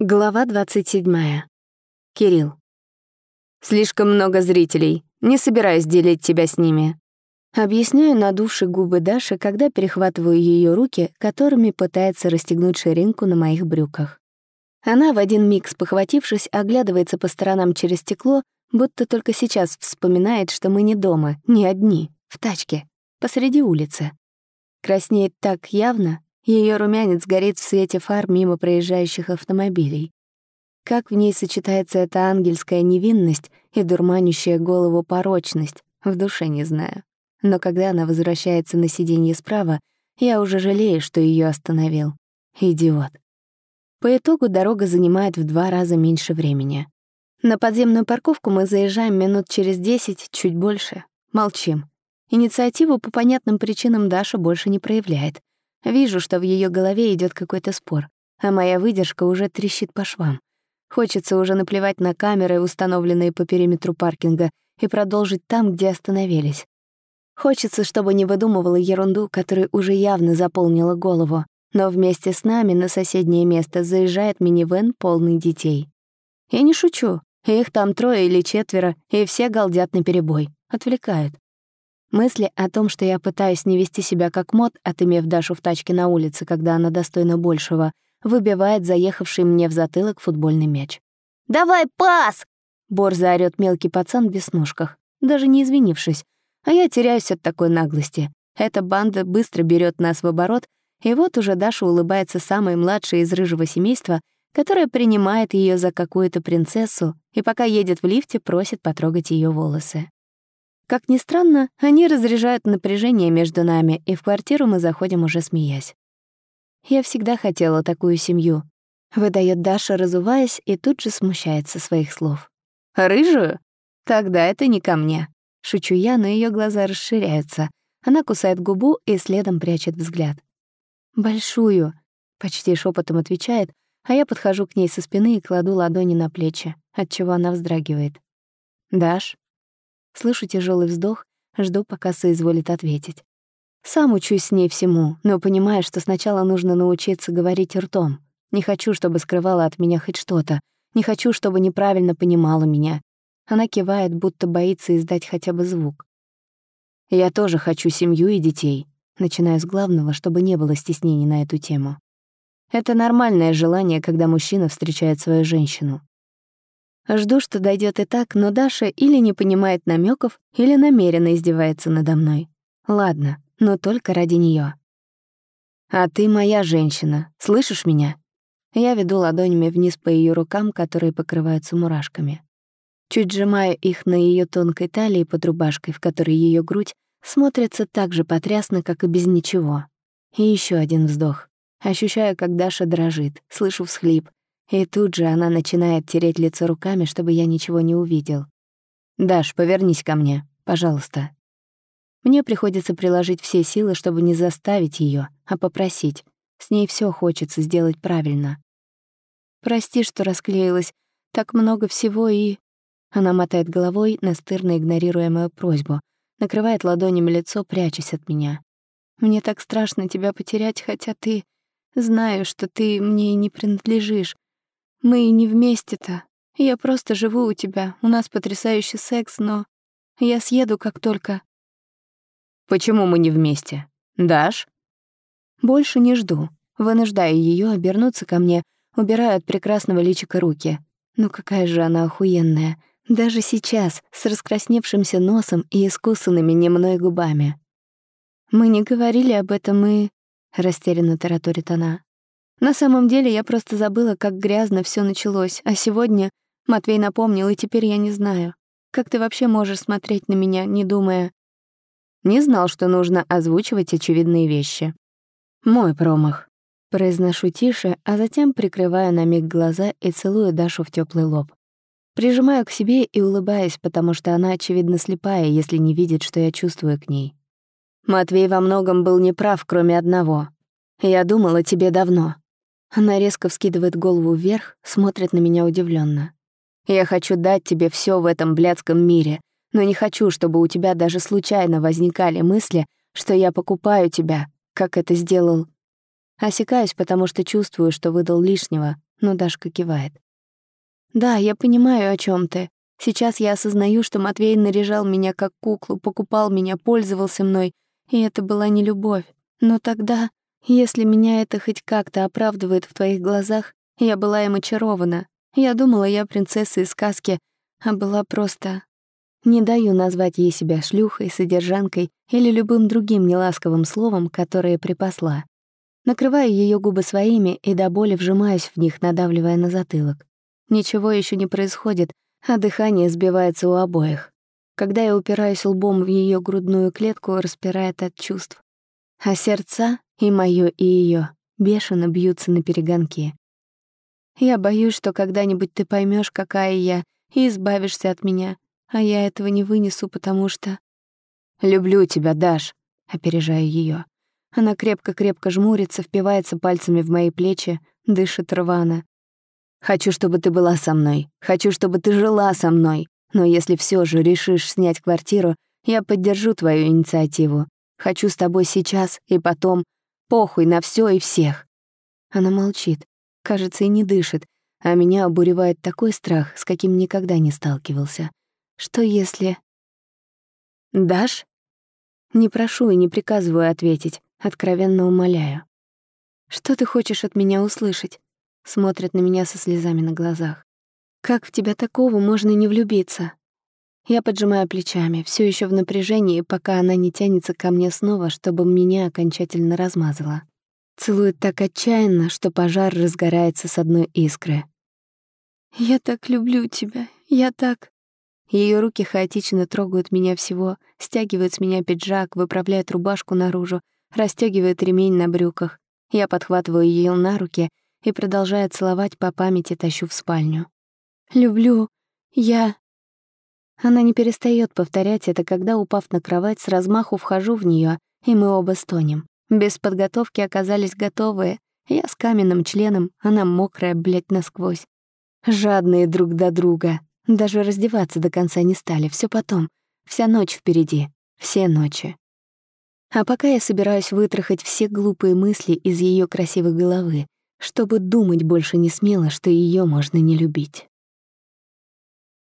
Глава 27. Кирилл. «Слишком много зрителей. Не собираюсь делить тебя с ними». Объясняю надувши губы Даши, когда перехватываю ее руки, которыми пытается расстегнуть ширинку на моих брюках. Она, в один миг спохватившись, оглядывается по сторонам через стекло, будто только сейчас вспоминает, что мы не дома, не одни, в тачке, посреди улицы. Краснеет так явно, ее румянец горит в свете фар мимо проезжающих автомобилей. Как в ней сочетается эта ангельская невинность и дурманящая голову порочность, в душе не знаю. Но когда она возвращается на сиденье справа, я уже жалею, что ее остановил. Идиот. По итогу дорога занимает в два раза меньше времени. На подземную парковку мы заезжаем минут через десять, чуть больше. Молчим. Инициативу по понятным причинам Даша больше не проявляет — Вижу, что в ее голове идет какой-то спор, а моя выдержка уже трещит по швам. Хочется уже наплевать на камеры, установленные по периметру паркинга, и продолжить там, где остановились. Хочется, чтобы не выдумывала ерунду, которая уже явно заполнила голову, но вместе с нами на соседнее место заезжает минивэн, полный детей. Я не шучу, их там трое или четверо, и все галдят наперебой, отвлекают. Мысли о том, что я пытаюсь не вести себя как мод, отымев Дашу в тачке на улице, когда она достойна большего, выбивает заехавший мне в затылок футбольный мяч. «Давай пас!» — борзо орёт мелкий пацан в веснушках, даже не извинившись. А я теряюсь от такой наглости. Эта банда быстро берет нас в оборот, и вот уже Даша улыбается самой младшей из рыжего семейства, которая принимает ее за какую-то принцессу и пока едет в лифте, просит потрогать ее волосы. Как ни странно, они разряжают напряжение между нами, и в квартиру мы заходим уже смеясь. «Я всегда хотела такую семью», — выдает Даша, разуваясь, и тут же смущается своих слов. «Рыжую? Тогда это не ко мне». Шучу я, но ее глаза расширяются. Она кусает губу и следом прячет взгляд. «Большую», — почти шепотом отвечает, а я подхожу к ней со спины и кладу ладони на плечи, отчего она вздрагивает. «Даш?» Слышу тяжелый вздох, жду, пока соизволит ответить. Сам учусь с ней всему, но понимаю, что сначала нужно научиться говорить ртом. Не хочу, чтобы скрывала от меня хоть что-то. Не хочу, чтобы неправильно понимала меня. Она кивает, будто боится издать хотя бы звук. Я тоже хочу семью и детей. Начинаю с главного, чтобы не было стеснений на эту тему. Это нормальное желание, когда мужчина встречает свою женщину. Жду, что дойдет и так, но Даша или не понимает намеков, или намеренно издевается надо мной. Ладно, но только ради нее. «А ты моя женщина, слышишь меня?» Я веду ладонями вниз по ее рукам, которые покрываются мурашками. Чуть сжимаю их на ее тонкой талии под рубашкой, в которой ее грудь смотрится так же потрясно, как и без ничего. И еще один вздох. Ощущаю, как Даша дрожит, слышу всхлип, и тут же она начинает тереть лицо руками, чтобы я ничего не увидел. «Даш, повернись ко мне, пожалуйста». Мне приходится приложить все силы, чтобы не заставить ее, а попросить. С ней все хочется сделать правильно. «Прости, что расклеилась. Так много всего и...» Она мотает головой, настырно игнорируя мою просьбу, накрывает ладонями лицо, прячась от меня. «Мне так страшно тебя потерять, хотя ты... Знаю, что ты мне не принадлежишь. Мы и не вместе-то. Я просто живу у тебя, у нас потрясающий секс, но я съеду как только. Почему мы не вместе? Дашь? Больше не жду. Вынуждаю ее обернуться ко мне, убираю от прекрасного личика руки. Ну какая же она охуенная. Даже сейчас, с раскрасневшимся носом и искусанными немной губами. Мы не говорили об этом и... Растерянно тараторит она. На самом деле я просто забыла, как грязно все началось, а сегодня Матвей напомнил, и теперь я не знаю. Как ты вообще можешь смотреть на меня, не думая... Не знал, что нужно озвучивать очевидные вещи. Мой промах. Произношу тише, а затем прикрываю на миг глаза и целую Дашу в теплый лоб. Прижимаю к себе и улыбаюсь, потому что она, очевидно, слепая, если не видит, что я чувствую к ней. Матвей во многом был неправ, кроме одного. Я думала тебе давно. Она резко вскидывает голову вверх, смотрит на меня удивленно. «Я хочу дать тебе все в этом блядском мире, но не хочу, чтобы у тебя даже случайно возникали мысли, что я покупаю тебя, как это сделал». Осекаюсь, потому что чувствую, что выдал лишнего, но Дашка кивает. «Да, я понимаю, о чем ты. Сейчас я осознаю, что Матвей наряжал меня как куклу, покупал меня, пользовался мной, и это была не любовь. Но тогда, если меня это хоть как-то оправдывает в твоих глазах, я была им очарована. Я думала, я принцесса из сказки, а была просто... Не даю назвать ей себя шлюхой, содержанкой или любым другим неласковым словом, которое припасла. Накрываю ее губы своими и до боли вжимаюсь в них, надавливая на затылок. Ничего еще не происходит, а дыхание сбивается у обоих. Когда я упираюсь лбом в ее грудную клетку, распирает от чувств. А сердца, и моё, и ее бешено бьются на перегонки. Я боюсь, что когда-нибудь ты поймешь, какая я, и избавишься от меня, а я этого не вынесу, потому что... «Люблю тебя, Даш», — опережаю ее. Она крепко-крепко жмурится, впивается пальцами в мои плечи, дышит рвано. «Хочу, чтобы ты была со мной. Хочу, чтобы ты жила со мной. Но если все же решишь снять квартиру, я поддержу твою инициативу. Хочу с тобой сейчас и потом. Похуй на все и всех». Она молчит, кажется, и не дышит, а меня обуревает такой страх, с каким никогда не сталкивался. Что если... «Дашь?» Не прошу и не приказываю ответить, откровенно умоляю. «Что ты хочешь от меня услышать?» Смотрит на меня со слезами на глазах. «Как в тебя такого можно не влюбиться?» Я поджимаю плечами, все еще в напряжении, пока она не тянется ко мне снова, чтобы меня окончательно размазала. Целует так отчаянно, что пожар разгорается с одной искры. «Я так люблю тебя, я так...» Ее руки хаотично трогают меня всего, стягивают с меня пиджак, выправляют рубашку наружу, расстегивают ремень на брюках. Я подхватываю ее на руки и, продолжая целовать по памяти, тащу в спальню. «Люблю. Я...» Она не перестает повторять это, когда, упав на кровать, с размаху вхожу в нее, и мы оба стонем. Без подготовки оказались готовые. Я с каменным членом, она мокрая, блядь, насквозь. Жадные друг до друга. Даже раздеваться до конца не стали, все потом. Вся ночь впереди. Все ночи. А пока я собираюсь вытрахать все глупые мысли из ее красивой головы, чтобы думать больше не смело, что ее можно не любить.